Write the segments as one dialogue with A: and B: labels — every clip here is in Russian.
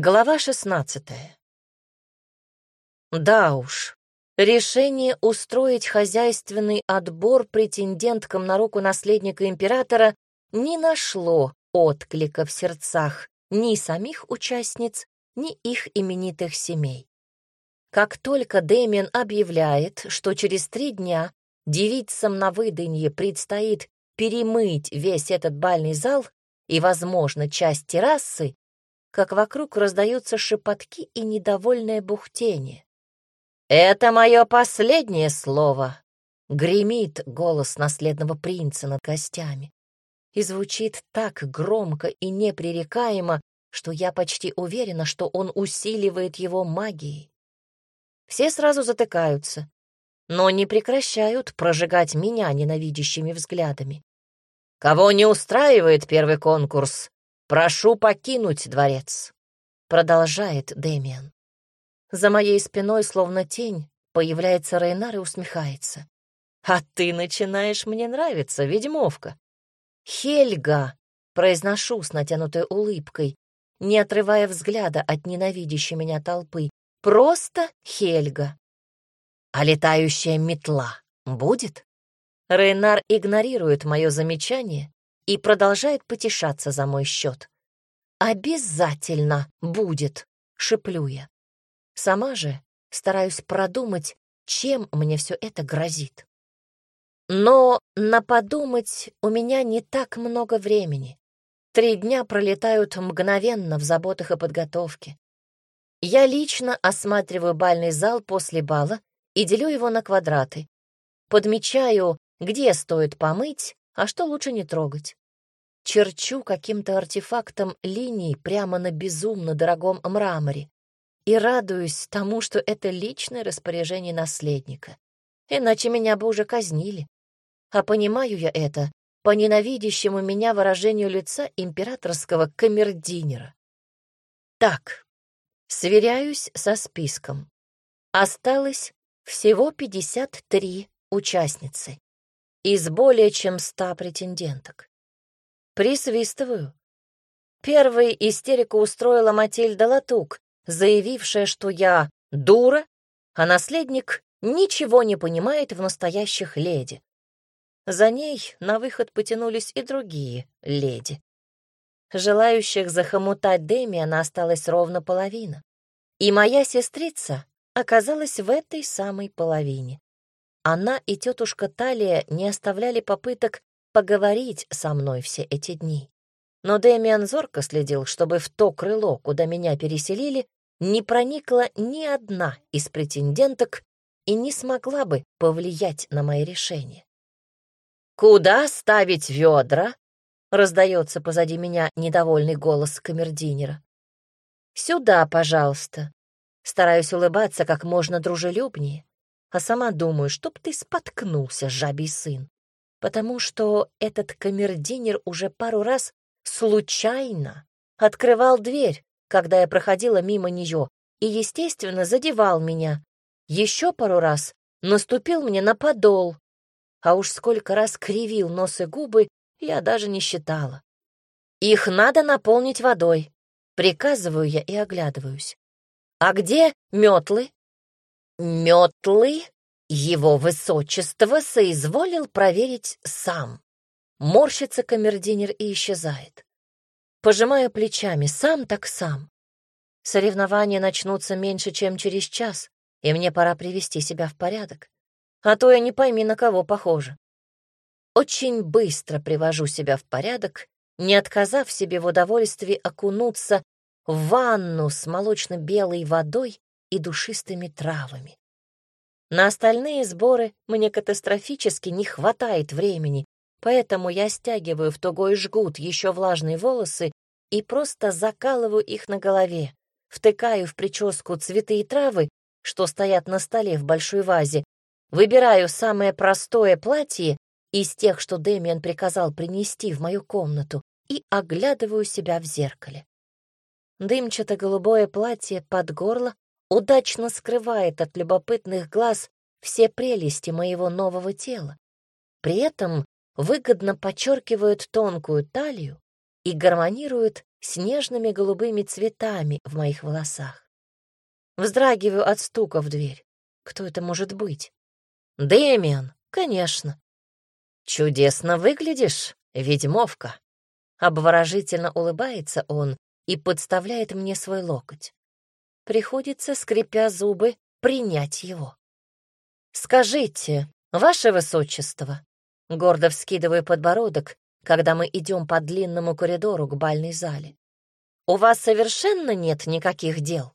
A: Глава шестнадцатая. Да уж, решение устроить хозяйственный отбор претенденткам на руку наследника императора не нашло отклика в сердцах ни самих участниц, ни их именитых семей. Как только Дэмиан объявляет, что через три дня девицам на выданье предстоит перемыть весь этот бальный зал и, возможно, часть террасы, как вокруг раздаются шепотки и недовольное бухтение. «Это мое последнее слово!» — гремит голос наследного принца над гостями. И звучит так громко и непререкаемо, что я почти уверена, что он усиливает его магией. Все сразу затыкаются, но не прекращают прожигать меня ненавидящими взглядами. Кого не устраивает первый конкурс, прошу покинуть дворец, продолжает Дэмиан. За моей спиной, словно тень, появляется Рейнар и усмехается. А ты начинаешь мне нравиться, ведьмовка. Хельга, произношу с натянутой улыбкой, не отрывая взгляда от ненавидящей меня толпы. Просто Хельга. А летающая метла будет? Рейнар игнорирует мое замечание и продолжает потешаться за мой счет. «Обязательно будет», — шеплю я. Сама же стараюсь продумать, чем мне все это грозит. Но на подумать у меня не так много времени. Три дня пролетают мгновенно в заботах и подготовке. Я лично осматриваю бальный зал после бала и делю его на квадраты. Подмечаю, где стоит помыть, а что лучше не трогать. Черчу каким-то артефактом линий прямо на безумно дорогом мраморе и радуюсь тому, что это личное распоряжение наследника. Иначе меня бы уже казнили. А понимаю я это по ненавидящему меня выражению лица императорского камердинера. Так, Сверяюсь со списком. Осталось всего 53 участницы из более чем 100 претенденток. Присвистываю. Первой истерику устроила Матильда Латук, заявившая, что я дура, а наследник ничего не понимает в настоящих леди. За ней на выход потянулись и другие леди. Желающих захомутать Дэмиана осталось ровно половина. И моя сестрица оказалась в этой самой половине. Она и тетушка Талия не оставляли попыток поговорить со мной все эти дни. Но Дэмиан зорко следил, чтобы в то крыло, куда меня переселили, не проникла ни одна из претенденток и не смогла бы повлиять на мои решения. «Куда ставить ведра?» Раздается позади меня недовольный голос камердинера. «Сюда, пожалуйста». Стараюсь улыбаться как можно дружелюбнее, а сама думаю, чтоб ты споткнулся, жабий сын. Потому что этот камердинер уже пару раз случайно открывал дверь, когда я проходила мимо нее, и, естественно, задевал меня. Еще пару раз наступил мне на подол, а уж сколько раз кривил нос и губы, я даже не считала. Их надо наполнить водой. Приказываю я и оглядываюсь. А где метлы? Метлы его высочество соизволил проверить сам. Морщится камердинер и исчезает. Пожимая плечами, сам так сам. Соревнования начнутся меньше, чем через час, и мне пора привести себя в порядок. А то я не пойми, на кого похоже. Очень быстро привожу себя в порядок, не отказав себе в удовольствии окунуться в ванну с молочно-белой водой и душистыми травами. На остальные сборы мне катастрофически не хватает времени, поэтому я стягиваю в тугой жгут еще влажные волосы и просто закалываю их на голове, втыкаю в прическу цветы и травы, что стоят на столе в большой вазе, выбираю самое простое платье из тех, что Дэмиан приказал принести в мою комнату, и оглядываю себя в зеркале. Дымчато-голубое платье под горло удачно скрывает от любопытных глаз все прелести моего нового тела. При этом выгодно подчеркивает тонкую талию и гармонирует с нежными голубыми цветами в моих волосах. Вздрагиваю от стука в дверь. Кто это может быть? Дэмиан, конечно. Чудесно выглядишь, ведьмовка. Обворожительно улыбается он и подставляет мне свой локоть. Приходится, скрипя зубы, принять его. «Скажите, ваше высочество», — гордо вскидываю подбородок, когда мы идем по длинному коридору к бальной зале, «у вас совершенно нет никаких дел?»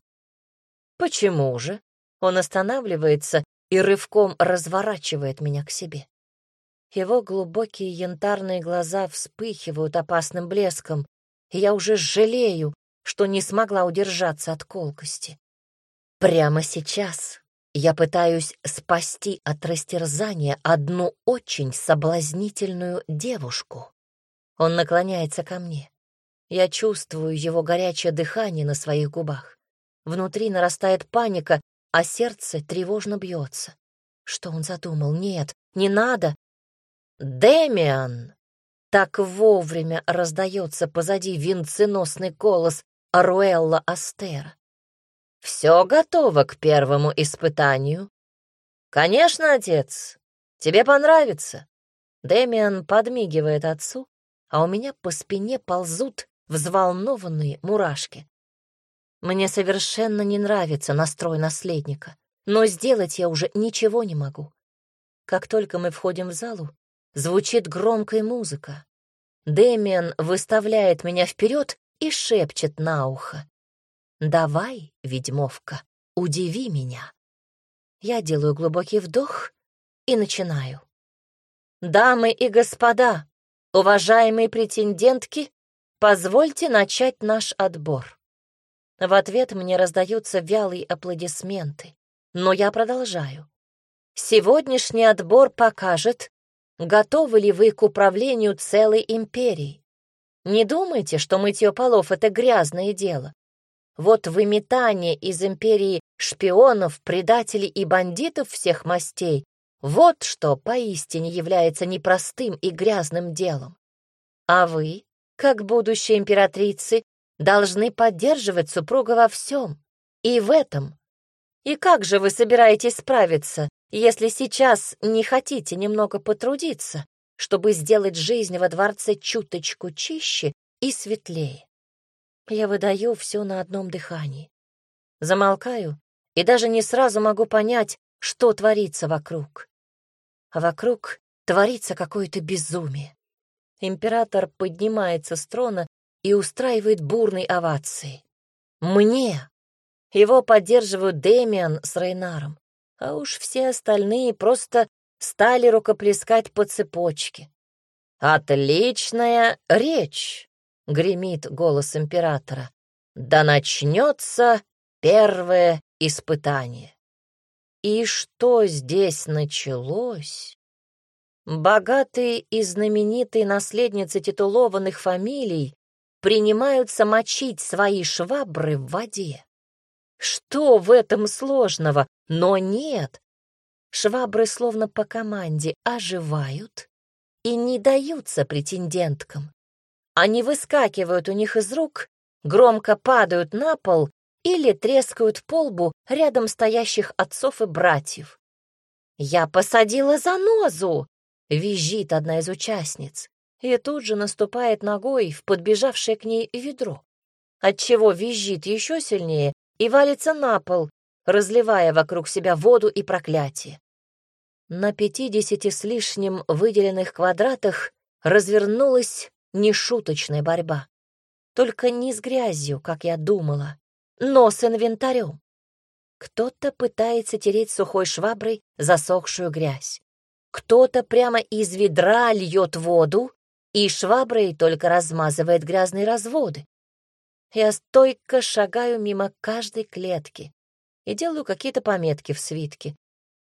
A: «Почему же?» Он останавливается и рывком разворачивает меня к себе. Его глубокие янтарные глаза вспыхивают опасным блеском, и я уже жалею, что не смогла удержаться от колкости. Прямо сейчас я пытаюсь спасти от растерзания одну очень соблазнительную девушку. Он наклоняется ко мне. Я чувствую его горячее дыхание на своих губах. Внутри нарастает паника, а сердце тревожно бьется. Что он задумал? Нет, не надо. «Дэмиан!» Так вовремя раздается позади венценосный голос Аруэлла Астера. «Все готово к первому испытанию?» «Конечно, отец. Тебе понравится». Дэмиан подмигивает отцу, а у меня по спине ползут взволнованные мурашки. Мне совершенно не нравится настрой наследника, но сделать я уже ничего не могу. Как только мы входим в залу, звучит громкая музыка. Дэмиан выставляет меня вперед и шепчет на ухо. «Давай, ведьмовка, удиви меня». Я делаю глубокий вдох и начинаю. «Дамы и господа, уважаемые претендентки, позвольте начать наш отбор». В ответ мне раздаются вялые аплодисменты, но я продолжаю. Сегодняшний отбор покажет, готовы ли вы к управлению целой империей. Не думайте, что мытье полов — это грязное дело. Вот выметание из империи шпионов, предателей и бандитов всех мастей — вот что поистине является непростым и грязным делом. А вы, как будущие императрицы, должны поддерживать супруга во всем, и в этом. И как же вы собираетесь справиться, если сейчас не хотите немного потрудиться, чтобы сделать жизнь во дворце чуточку чище и светлее? Я выдаю все на одном дыхании. Замолкаю и даже не сразу могу понять, что творится вокруг. А вокруг творится какое-то безумие. Император поднимается с трона и устраивает бурные овации. Мне! Его поддерживают Дэмиан с Рейнаром, а уж все остальные просто стали рукоплескать по цепочке. «Отличная речь!» — гремит голос императора. «Да начнется первое испытание». И что здесь началось? Богатые и знаменитые наследницы титулованных фамилий принимаются мочить свои швабры в воде. Что в этом сложного? Но нет. Швабры словно по команде оживают и не даются претенденткам. Они выскакивают у них из рук, громко падают на пол или трескают по лбу рядом стоящих отцов и братьев. «Я посадила занозу!» — визжит одна из участниц и тут же наступает ногой в подбежавшее к ней ведро, отчего визжит еще сильнее и валится на пол, разливая вокруг себя воду и проклятие. На пятидесяти с лишним выделенных квадратах развернулась нешуточная борьба. Только не с грязью, как я думала, но с инвентарем. Кто-то пытается тереть сухой шваброй засохшую грязь. Кто-то прямо из ведра льет воду и шваброй только размазывает грязные разводы. Я стойко шагаю мимо каждой клетки и делаю какие-то пометки в свитке.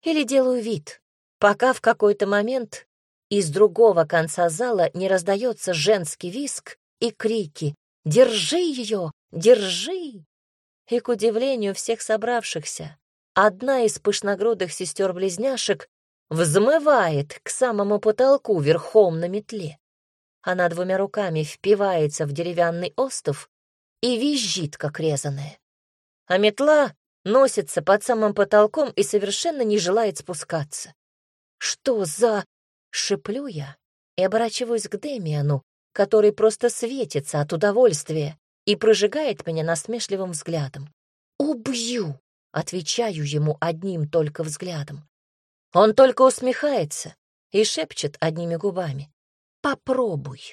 A: Или делаю вид, пока в какой-то момент из другого конца зала не раздается женский виск и крики «Держи ее! Держи!» И, к удивлению всех собравшихся, одна из пышногрудых сестер-близняшек взмывает к самому потолку верхом на метле. Она двумя руками впивается в деревянный остов и визжит, как резаная. А метла носится под самым потолком и совершенно не желает спускаться. «Что за...» — шеплю я и оборачиваюсь к Демиану, который просто светится от удовольствия и прожигает меня насмешливым взглядом. «Убью!» — отвечаю ему одним только взглядом. Он только усмехается и шепчет одними губами. «Попробуй».